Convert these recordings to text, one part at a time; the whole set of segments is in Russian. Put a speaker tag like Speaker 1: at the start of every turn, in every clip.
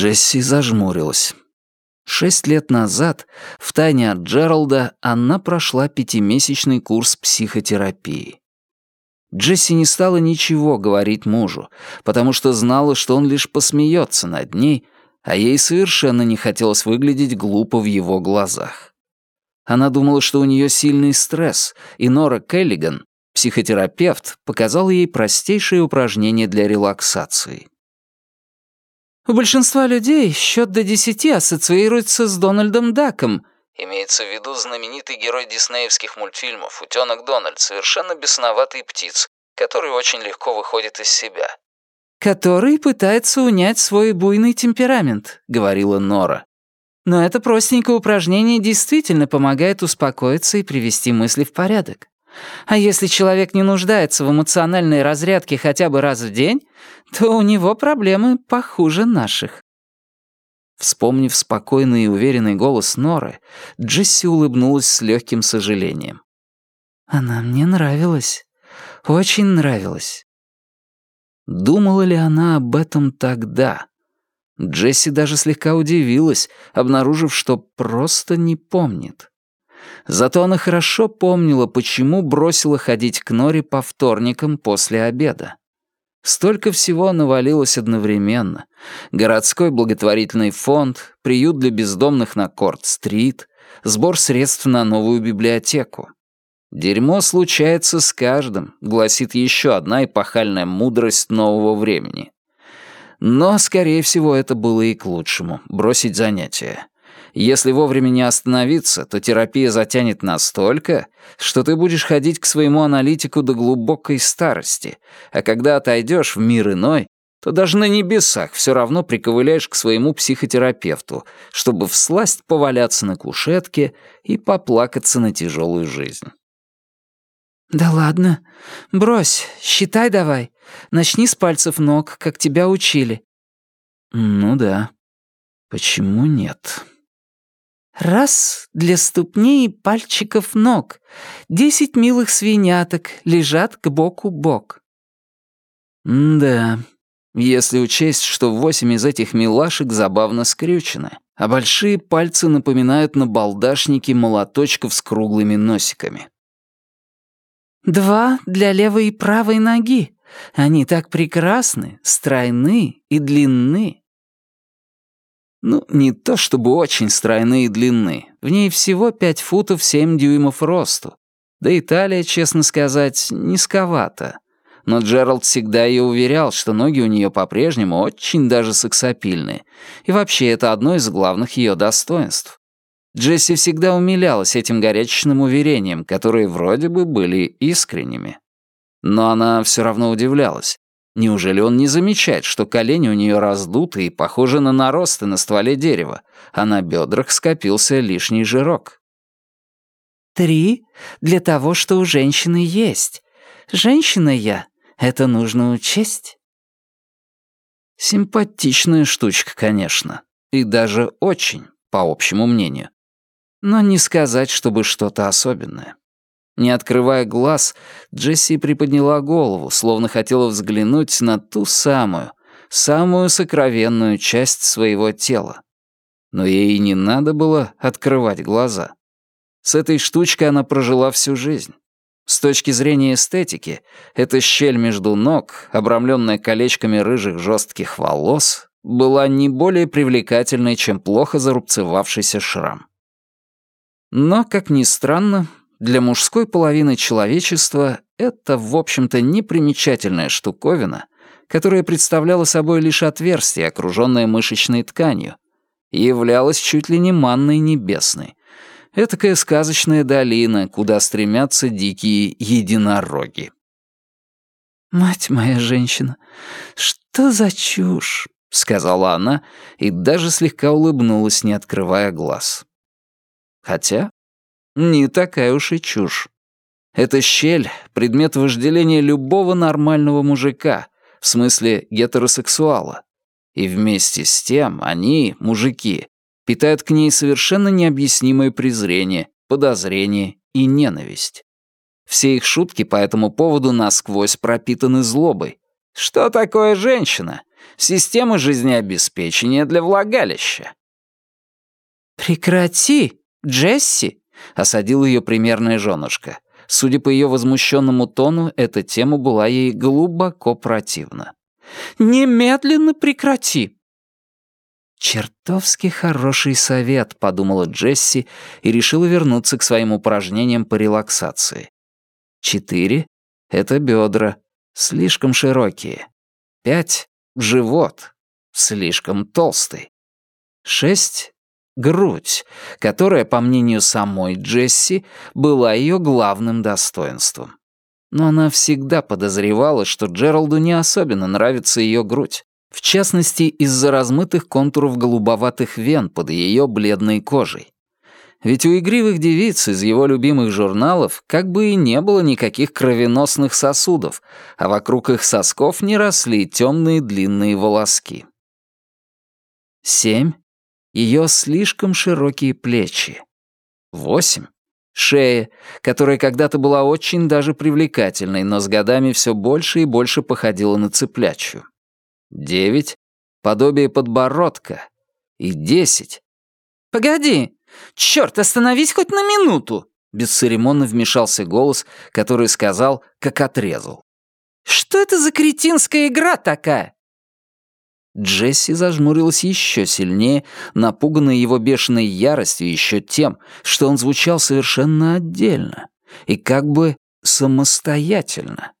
Speaker 1: Джесси зажмурилась. Шесть лет назад, втайне от Джералда, она прошла пятимесячный курс психотерапии. Джесси не стала ничего говорить мужу, потому что знала, что он лишь посмеется над ней, а ей совершенно не хотелось выглядеть глупо в его глазах. Она думала, что у нее сильный стресс, и Нора Келлиган, психотерапевт, показала ей простейшие упражнения для релаксации.
Speaker 2: У большинства людей счет до десяти ассоциируется с Дональдом Даком. Имеется в виду знаменитый герой диснеевских мультфильмов «Утёнок Дональд», совершенно бесноватый птиц, который очень легко выходит из себя. «Который пытается унять свой буйный темперамент», — говорила Нора. «Но это простенькое упражнение действительно помогает успокоиться и привести мысли в порядок. А если человек не нуждается в эмоциональной разрядке хотя бы раз в день, то у него проблемы похуже наших.
Speaker 1: Вспомнив спокойный и уверенный голос Норы, Джесси улыбнулась с легким сожалением.
Speaker 2: «Она мне нравилась. Очень нравилась».
Speaker 1: Думала ли она об этом тогда? Джесси даже слегка удивилась, обнаружив, что просто не помнит. Зато она хорошо помнила, почему бросила ходить к Норе по вторникам после обеда. Столько всего навалилось одновременно. Городской благотворительный фонд, приют для бездомных на Корт-стрит, сбор средств на новую библиотеку. «Дерьмо случается с каждым», — гласит еще одна эпохальная мудрость нового времени. Но, скорее всего, это было и к лучшему — бросить занятия. Если вовремя не остановиться, то терапия затянет настолько, что ты будешь ходить к своему аналитику до глубокой старости, а когда отойдешь в мир иной, то даже на небесах все равно приковыляешь к своему психотерапевту, чтобы всласть поваляться на кушетке и поплакаться на тяжелую жизнь.
Speaker 2: «Да ладно. Брось, считай давай. Начни с пальцев ног, как тебя учили».
Speaker 1: «Ну да. Почему нет?»
Speaker 2: Раз для ступней и пальчиков ног. Десять милых свиняток лежат к боку бок.
Speaker 1: да, если учесть, что восемь из этих милашек забавно скрючены, а большие пальцы напоминают на балдашники молоточков с круглыми носиками.
Speaker 2: Два для левой и правой ноги. Они так прекрасны, стройны и длинны.
Speaker 1: Ну, не то чтобы очень стройные и длинны. В ней всего пять футов семь дюймов росту. Да и талия, честно сказать, низковата. Но Джеральд всегда ее уверял, что ноги у нее по-прежнему очень даже сексапильные. И вообще это одно из главных ее достоинств. Джесси всегда умилялась этим горячечным уверением, которые вроде бы были искренними. Но она все равно удивлялась. Неужели он не замечает, что колени у нее раздуты и похожи на наросты на стволе дерева, а на бедрах скопился лишний жирок?
Speaker 2: «Три для того, что у женщины есть. Женщина я, это нужно учесть».
Speaker 1: Симпатичная штучка, конечно. И даже очень, по общему мнению. Но не сказать, чтобы что-то особенное. Не открывая глаз, Джесси приподняла голову, словно хотела взглянуть на ту самую, самую сокровенную часть своего тела. Но ей не надо было открывать глаза. С этой штучкой она прожила всю жизнь. С точки зрения эстетики, эта щель между ног, обрамленная колечками рыжих жестких волос, была не более привлекательной, чем плохо зарубцевавшийся шрам. Но, как ни странно, для мужской половины человечества это, в общем-то, непримечательная штуковина, которая представляла собой лишь отверстие, окруженное мышечной тканью, и являлась чуть ли не манной небесной. Этакая сказочная долина, куда стремятся дикие единороги.
Speaker 2: «Мать моя женщина, что за чушь?» — сказала она и даже слегка улыбнулась, не открывая глаз. Хотя не такая уж и чушь. Эта щель — предмет вожделения любого нормального мужика, в смысле гетеросексуала. И вместе с тем они, мужики, питают к ней совершенно необъяснимое презрение, подозрение и ненависть. Все их шутки по этому поводу насквозь пропитаны злобой. Что такое женщина?
Speaker 1: Система жизнеобеспечения для влагалища».
Speaker 2: «Прекрати, Джесси!» — осадила ее примерная женушка. Судя по ее возмущенному тону, эта тема была ей глубоко противна. «Немедленно прекрати!» «Чертовски хороший совет», — подумала Джесси и решила вернуться к своим упражнениям по релаксации. Четыре — это бедра, слишком широкие. Пять — живот, слишком толстый. Шесть — грудь, которая, по мнению самой Джесси, была ее главным достоинством. Но она всегда подозревала, что Джералду не особенно нравится ее грудь. В частности, из-за размытых контуров голубоватых вен под ее бледной кожей. Ведь у игривых девиц из его любимых журналов как бы и не было никаких кровеносных сосудов, а вокруг их сосков не росли темные длинные волоски. Семь. Ее слишком широкие плечи. Восемь. Шея, которая когда-то была очень даже привлекательной, но с годами все больше и больше походила на цыплячью. Девять — подобие подбородка. И десять. «Погоди! Черт, остановись хоть на минуту!» Бесцеремонно вмешался голос, который сказал, как отрезал. «Что это за кретинская игра такая?» Джесси зажмурилась еще сильнее, напуганная его бешеной яростью еще тем, что он звучал совершенно отдельно и как бы самостоятельно.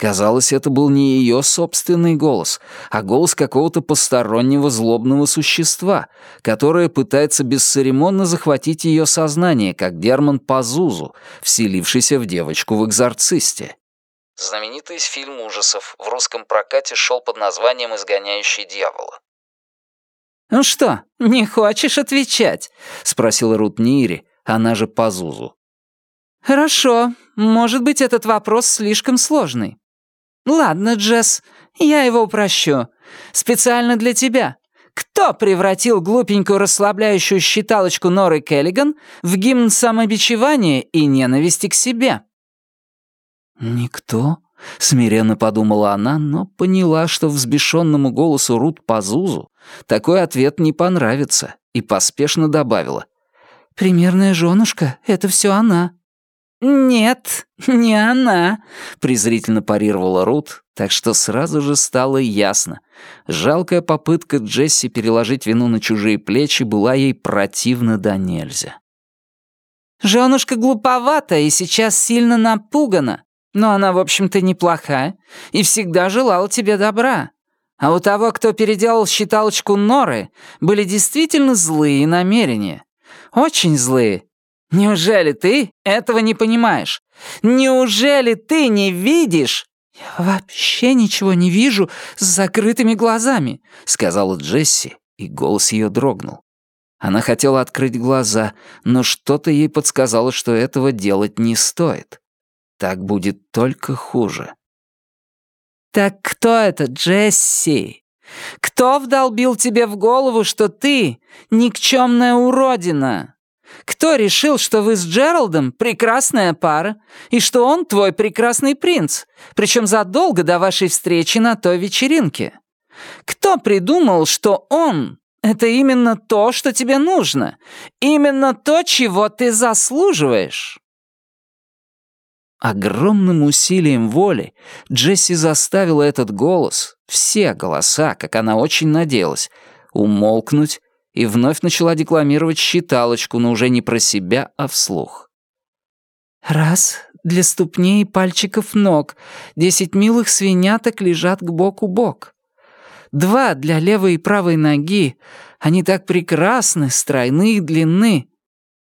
Speaker 2: Казалось, это был не ее собственный голос, а голос какого-то постороннего злобного существа, которое пытается бесцеремонно захватить ее сознание, как Дерман Пазузу, вселившийся в девочку в «Экзорцисте». Знаменитый фильм ужасов в русском прокате шел под названием «Изгоняющий дьявола». «Ну что, не хочешь отвечать?» — спросила Рут Нири, она же Пазузу. «Хорошо, может быть, этот вопрос слишком сложный. «Ладно, Джесс, я его упрощу. Специально для тебя. Кто превратил глупенькую расслабляющую считалочку Норы Келлиган в гимн самобичевания и ненависти к себе?» «Никто», — смиренно подумала она, но поняла, что взбешенному голосу Рут Пазузу такой ответ не понравится, и поспешно добавила. «Примерная женушка — это все она». «Нет, не она», — презрительно парировала Рут, так что сразу же стало ясно. Жалкая попытка Джесси переложить вину на чужие плечи была ей противна до нельзя. «Женушка глуповата и сейчас сильно напугана, но она, в общем-то, неплохая и всегда желала тебе добра. А у того, кто переделал считалочку Норы, были действительно злые намерения. Очень злые, Неужели ты этого не понимаешь? Неужели ты не видишь?» «Я вообще ничего не вижу с закрытыми глазами», — сказала Джесси, и голос ее дрогнул. Она хотела открыть глаза, но что-то ей подсказало, что этого делать не стоит. Так будет только хуже. «Так кто это, Джесси? Кто вдолбил тебе в голову, что ты никчемная уродина?» Кто решил, что вы с Джералдом прекрасная пара, и что он твой прекрасный принц, причем задолго до вашей встречи на той вечеринке? Кто придумал, что он — это именно то, что тебе нужно, именно то, чего ты заслуживаешь?» Огромным усилием воли Джесси заставила этот голос, все голоса, как она очень надеялась, умолкнуть и вновь начала декламировать считалочку, но уже не про себя, а вслух. «Раз для ступней и пальчиков ног, десять милых свиняток лежат к боку бок. Два для левой и правой ноги, они так прекрасны, стройны и длинны.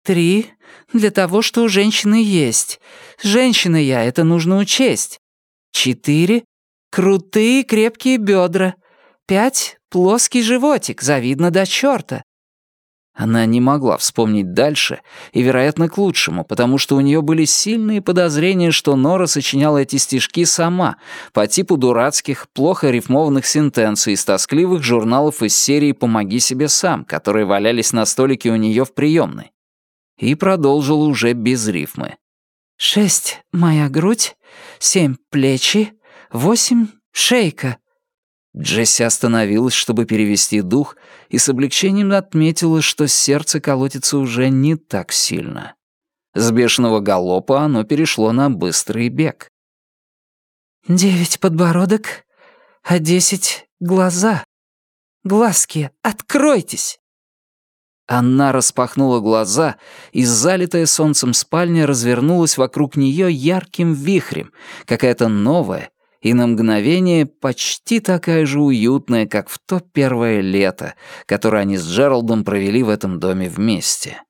Speaker 2: Три для того, что у женщины есть. Женщина я, это нужно учесть. Четыре — крутые крепкие бедра. Пять Плоский животик, завидно до черта. Она не могла вспомнить дальше, и, вероятно, к лучшему, потому что у нее были сильные подозрения, что Нора сочиняла эти стишки сама, по типу дурацких, плохо рифмованных сентенций из тоскливых журналов из серии «Помоги себе сам», которые валялись на столике у нее в приемной. И продолжила уже без рифмы. «Шесть — моя грудь, семь — плечи, восемь — шейка,
Speaker 1: Джесси остановилась, чтобы перевести дух, и с облегчением отметила, что сердце колотится уже не так сильно. С бешеного галопа оно перешло на быстрый бег.
Speaker 2: «Девять подбородок, а десять — глаза. Глазки, откройтесь!»
Speaker 1: Она распахнула глаза, и залитая солнцем спальня развернулась вокруг нее ярким вихрем, какая-то новая, и на мгновение почти такая же уютная, как в то первое лето, которое они с Джералдом провели в этом доме вместе.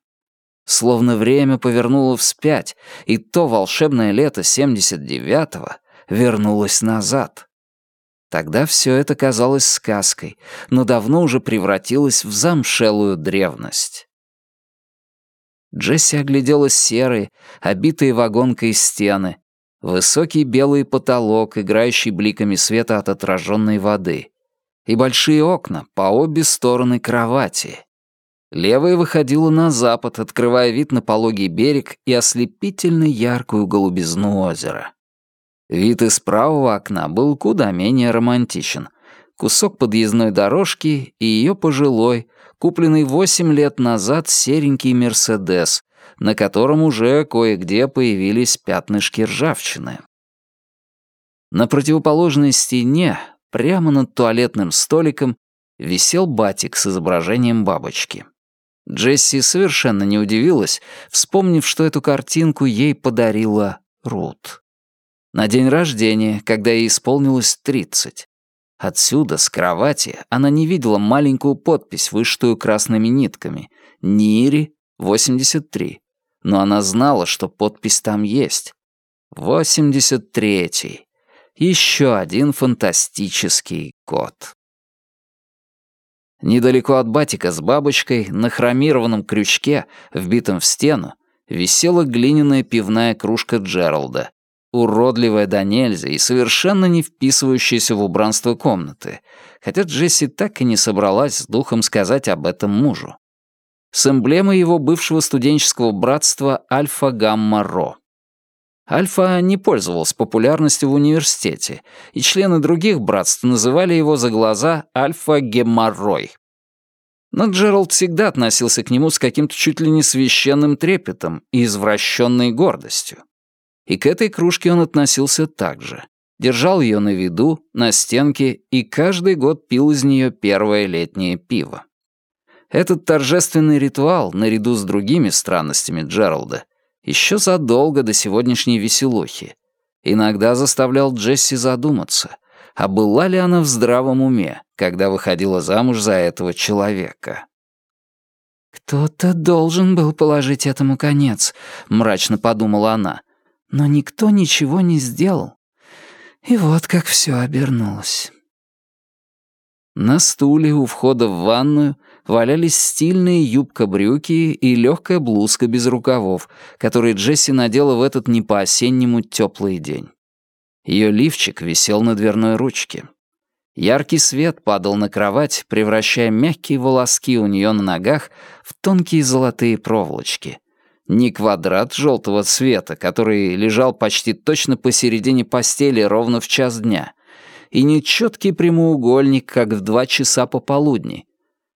Speaker 1: Словно время повернуло вспять, и то волшебное лето 79-го вернулось назад. Тогда все это казалось сказкой, но давно уже превратилось в замшелую древность. Джесси оглядела серые, обитые вагонкой стены, высокий белый потолок, играющий бликами света от отраженной воды, и большие окна по обе стороны кровати. Левая выходила на запад, открывая вид на пологий берег и ослепительно яркую голубизну озера. Вид из правого окна был куда менее романтичен. Кусок подъездной дорожки и ее пожилой, купленный восемь лет назад серенький «Мерседес», на котором уже кое-где появились пятнышки ржавчины. На противоположной стене, прямо над туалетным столиком, висел батик с изображением бабочки. Джесси совершенно не удивилась, вспомнив, что эту картинку ей подарила Рут на день рождения, когда ей исполнилось 30. Отсюда, с кровати, она не видела маленькую подпись, вышитую красными нитками. «Нири, 83». Но она знала, что подпись там есть. 83-й. Еще один фантастический год. Недалеко от батика с бабочкой, на хромированном крючке, вбитом в стену, висела глиняная пивная кружка Джералда, уродливая до нельзя и совершенно не вписывающаяся в убранство комнаты, хотя Джесси так и не собралась с духом сказать об этом мужу. С эмблемой его бывшего студенческого братства Альфа-Гамма-Ро. Альфа не пользовался популярностью в университете, и члены других братств называли его за глаза Альфа-Геморрой. Но Джеральд всегда относился к нему с каким-то чуть ли не священным трепетом и извращенной гордостью. И к этой кружке он относился так же. Держал ее на виду, на стенке, и каждый год пил из нее первое летнее пиво. Этот торжественный ритуал, наряду с другими странностями Джералда, еще задолго до сегодняшней веселухи, иногда заставлял Джесси задуматься, а была ли она в здравом уме, когда выходила замуж за этого человека.
Speaker 2: «Кто-то должен был положить этому конец», — мрачно подумала она. Но никто ничего не сделал. И вот как все обернулось.
Speaker 1: На стуле у входа в ванную валялись стильные юбка-брюки и легкая блузка без рукавов, которые Джесси надела в этот не по-осеннему теплый день. Ее лифчик висел на дверной ручке. Яркий свет падал на кровать, превращая мягкие волоски у нее на ногах в тонкие золотые проволочки — не квадрат желтого цвета, который лежал почти точно посередине постели ровно в час дня, и не четкий прямоугольник, как в два часа пополудни,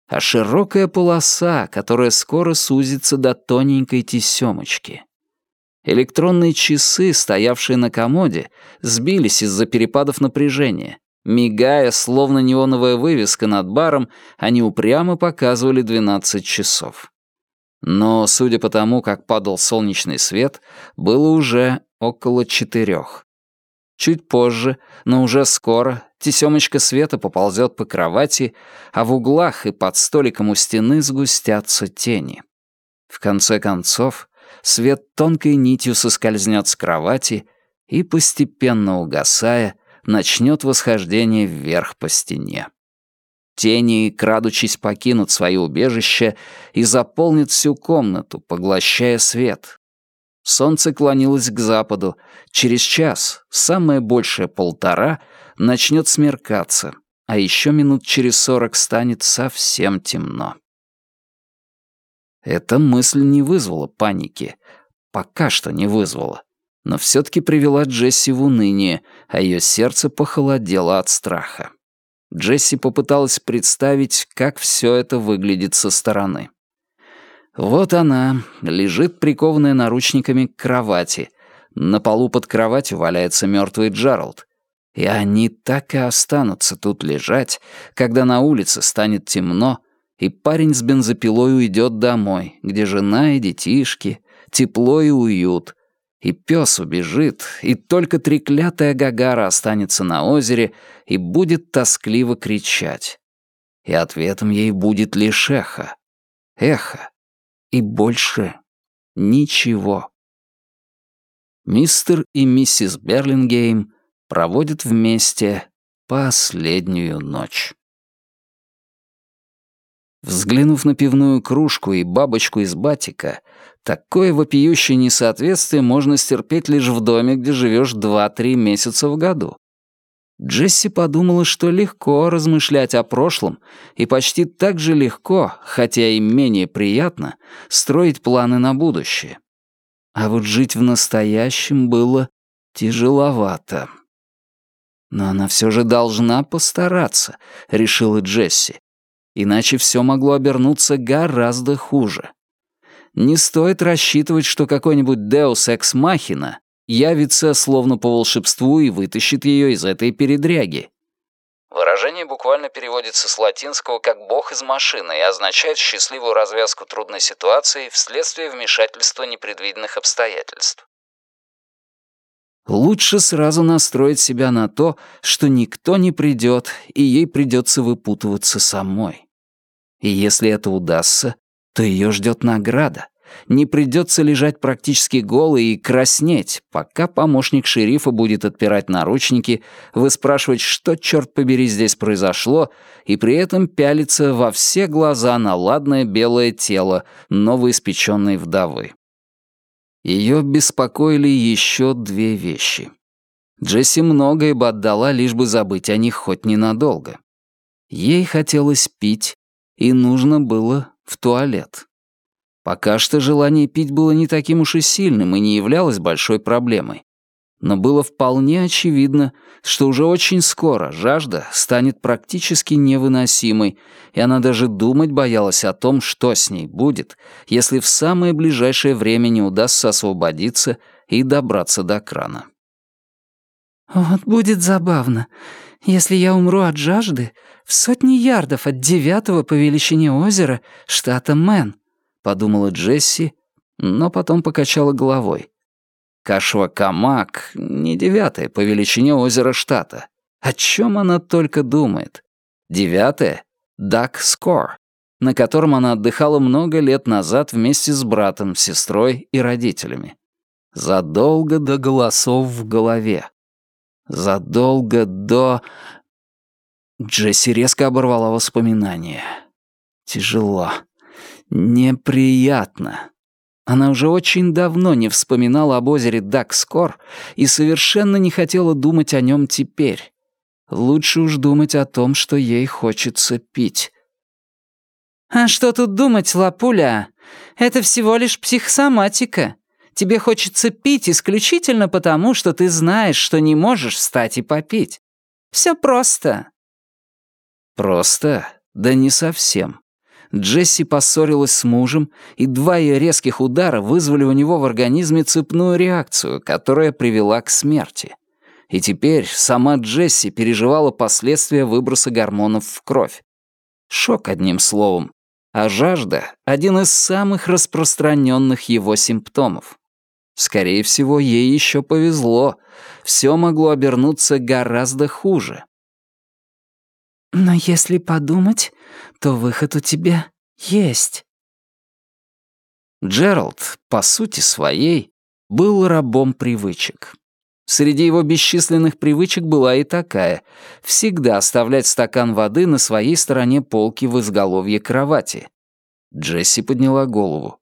Speaker 1: а широкая полоса, которая скоро сузится до тоненькой тесемочки. Электронные часы, стоявшие на комоде, сбились из-за перепадов напряжения. Мигая, словно неоновая вывеска над баром, они упрямо показывали 12 часов. Но, судя по тому, как падал солнечный свет, было уже около четырех. Чуть позже, но уже скоро, тесемочка света поползет по кровати, а в углах и под столиком у стены сгустятся тени. В конце концов, свет тонкой нитью соскользнет с кровати и, постепенно угасая, начнет восхождение вверх по стене. Тени, крадучись, покинут свое убежище и заполнят всю комнату, поглощая свет. Солнце клонилось к западу. Через час, самое большее полтора, начнет смеркаться, а еще минут через сорок станет совсем темно. Эта мысль не вызвала паники. Пока что не вызвала. Но все-таки привела Джесси в уныние, а ее сердце похолодело от страха. Джесси попыталась представить, как все это выглядит со стороны. Вот она, лежит прикованная наручниками к кровати. На полу под кроватью валяется мертвый Джеральд. И они так и останутся тут лежать, когда на улице станет темно, и парень с бензопилой уйдет домой, где жена и детишки, тепло и уют, и пес убежит, и только треклятая Гагара останется на озере и будет тоскливо кричать. И ответом ей будет лишь эхо. Эхо. И больше ничего. Мистер и миссис Берлингейм проводят вместе последнюю ночь. Взглянув на пивную кружку и бабочку из батика, такое вопиющее несоответствие можно стерпеть лишь в доме, где живешь два-три месяца в году. Джесси подумала, что легко размышлять о прошлом и почти так же легко, хотя и менее приятно, строить планы на будущее. А вот жить в настоящем было тяжеловато. Но она все же должна постараться, решила Джесси. Иначе все могло обернуться гораздо хуже. Не стоит рассчитывать, что какой-нибудь Deus Ex Machina явится словно по волшебству и вытащит ее из этой передряги.
Speaker 2: Выражение буквально переводится с латинского как «бог из машины» и означает счастливую развязку трудной ситуации вследствие вмешательства непредвиденных обстоятельств.
Speaker 1: Лучше сразу настроить себя на то, что никто не придет, и ей придется выпутываться самой. И если это удастся, то ее ждет награда. Не придется лежать практически голой и краснеть, пока помощник шерифа будет отпирать наручники, выспрашивать, что, черт побери, здесь произошло, и при этом пялиться во все глаза на ладное белое тело новоиспеченной вдовы. Ее беспокоили еще две вещи. Джесси многое бы отдала, лишь бы забыть о них хоть ненадолго. Ей хотелось пить, и нужно было в туалет. Пока что желание пить было не таким уж и сильным и не являлось большой проблемой но было вполне очевидно, что уже очень скоро жажда станет практически невыносимой, и она даже думать боялась о том, что с ней будет, если в самое ближайшее время не удастся освободиться и добраться до крана.
Speaker 3: «Вот будет забавно, если я умру от жажды в сотни ярдов от девятого по величине озера штата Мэн», — подумала Джесси, но потом покачала головой. Кашва-Камак — не девятое по величине озера штата. О чем она только думает? Девятое — Дак-Скор, на котором она отдыхала много лет назад вместе с братом, сестрой и родителями. Задолго до голосов в голове. Задолго до... Джесси резко оборвала воспоминания. Тяжело. Неприятно. Она уже очень давно не вспоминала об озере Дакскор и совершенно не хотела думать о нем теперь. Лучше уж думать о том, что ей хочется пить. «А что тут думать, Лапуля? Это всего лишь психосоматика. Тебе хочется пить исключительно потому, что ты знаешь, что не можешь встать и попить. Все просто». «Просто? Да не совсем. Джесси поссорилась с мужем, и два ее резких удара вызвали у него в организме цепную реакцию, которая привела к смерти. И теперь сама Джесси переживала последствия выброса гормонов в кровь. Шок, одним словом. А жажда — один из самых распространенных его симптомов. Скорее всего, ей еще повезло. Все могло обернуться гораздо хуже. Но если подумать, то выход у тебя есть.
Speaker 1: Джеральд, по сути своей, был рабом привычек. Среди его бесчисленных привычек была и такая — всегда оставлять стакан воды на своей стороне полки в изголовье кровати. Джесси подняла голову.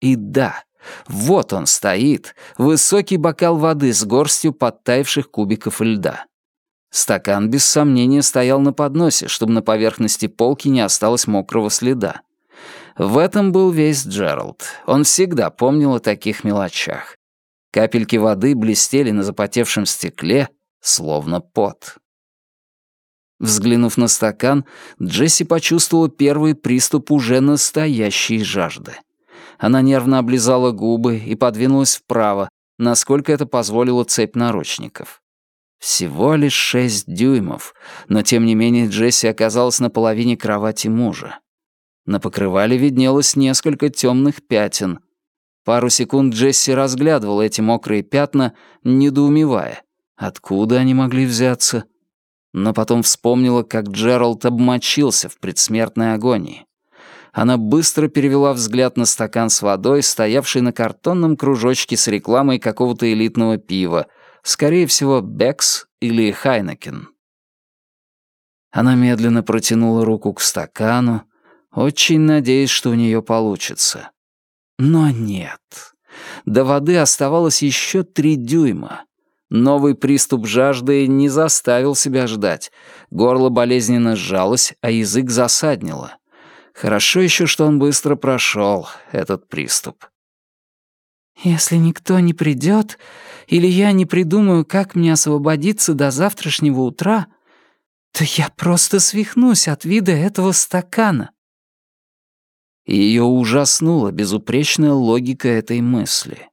Speaker 1: И да, вот он стоит, высокий бокал воды с горстью подтаявших кубиков льда. Стакан, без сомнения, стоял на подносе, чтобы на поверхности полки не осталось мокрого следа. В этом был весь Джеральд. Он всегда помнил о таких мелочах. Капельки воды блестели на запотевшем стекле, словно пот. Взглянув на стакан, Джесси почувствовала первый приступ уже настоящей жажды. Она нервно облизала губы и подвинулась вправо, насколько это позволила цепь наручников. Всего лишь шесть дюймов, но тем не менее Джесси оказалась на половине кровати мужа. На покрывале виднелось несколько темных пятен. Пару секунд Джесси разглядывала эти мокрые пятна, недоумевая, откуда они могли взяться. Но потом вспомнила, как Джеральд обмочился в предсмертной агонии. Она быстро перевела взгляд на стакан с водой, стоявший на картонном кружочке с рекламой какого-то элитного пива, скорее всего, Бекс или Хайнекен. Она медленно протянула руку к стакану, очень надеясь, что у нее получится. Но нет. До воды оставалось еще три дюйма. Новый приступ жажды не заставил себя ждать. Горло болезненно сжалось, а язык засаднило. Хорошо еще, что он быстро прошел, этот приступ.
Speaker 2: «Если никто не придет, или я не придумаю, как мне освободиться до завтрашнего утра, то я просто свихнусь от вида этого стакана».
Speaker 1: Ее ужаснула безупречная логика этой мысли.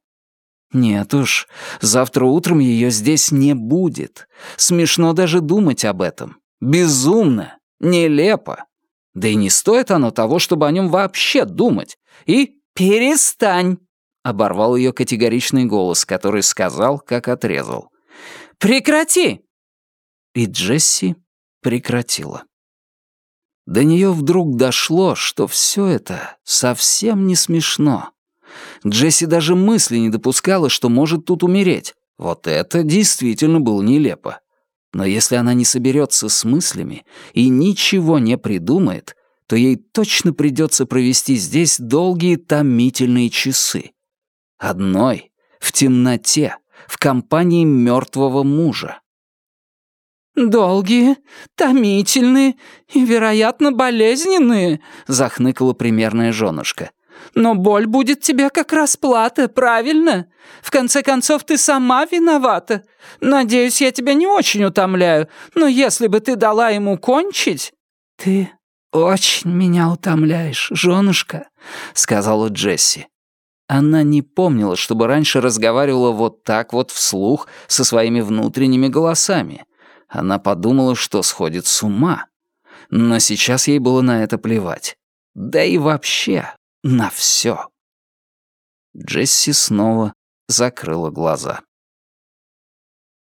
Speaker 1: Нет уж, завтра утром ее здесь не будет. Смешно даже думать об этом. Безумно, нелепо. Да и не стоит оно того, чтобы о нем вообще думать. И перестань!» — оборвал ее категоричный голос, который сказал, как отрезал.
Speaker 2: «Прекрати!»
Speaker 1: И Джесси прекратила. До нее вдруг дошло, что все это совсем не смешно. Джесси даже мысли не допускала, что может тут умереть. Вот это действительно было нелепо. Но если она не соберется с мыслями и ничего не придумает, то ей точно придется провести здесь долгие томительные часы. Одной, в темноте, в компании мертвого мужа.
Speaker 2: «Долгие, томительные и, вероятно, болезненные», — захныкала примерная женушка. Но боль будет тебе как расплата, правильно? В конце концов, ты сама виновата. Надеюсь, я тебя не очень утомляю, но если бы ты дала ему кончить...»
Speaker 3: «Ты очень меня утомляешь, женушка», — сказала Джесси. Она не помнила, чтобы раньше разговаривала вот так вот вслух со своими внутренними голосами. Она подумала, что сходит с ума. Но сейчас ей было на это плевать. Да и вообще, на все. Джесси снова закрыла глаза.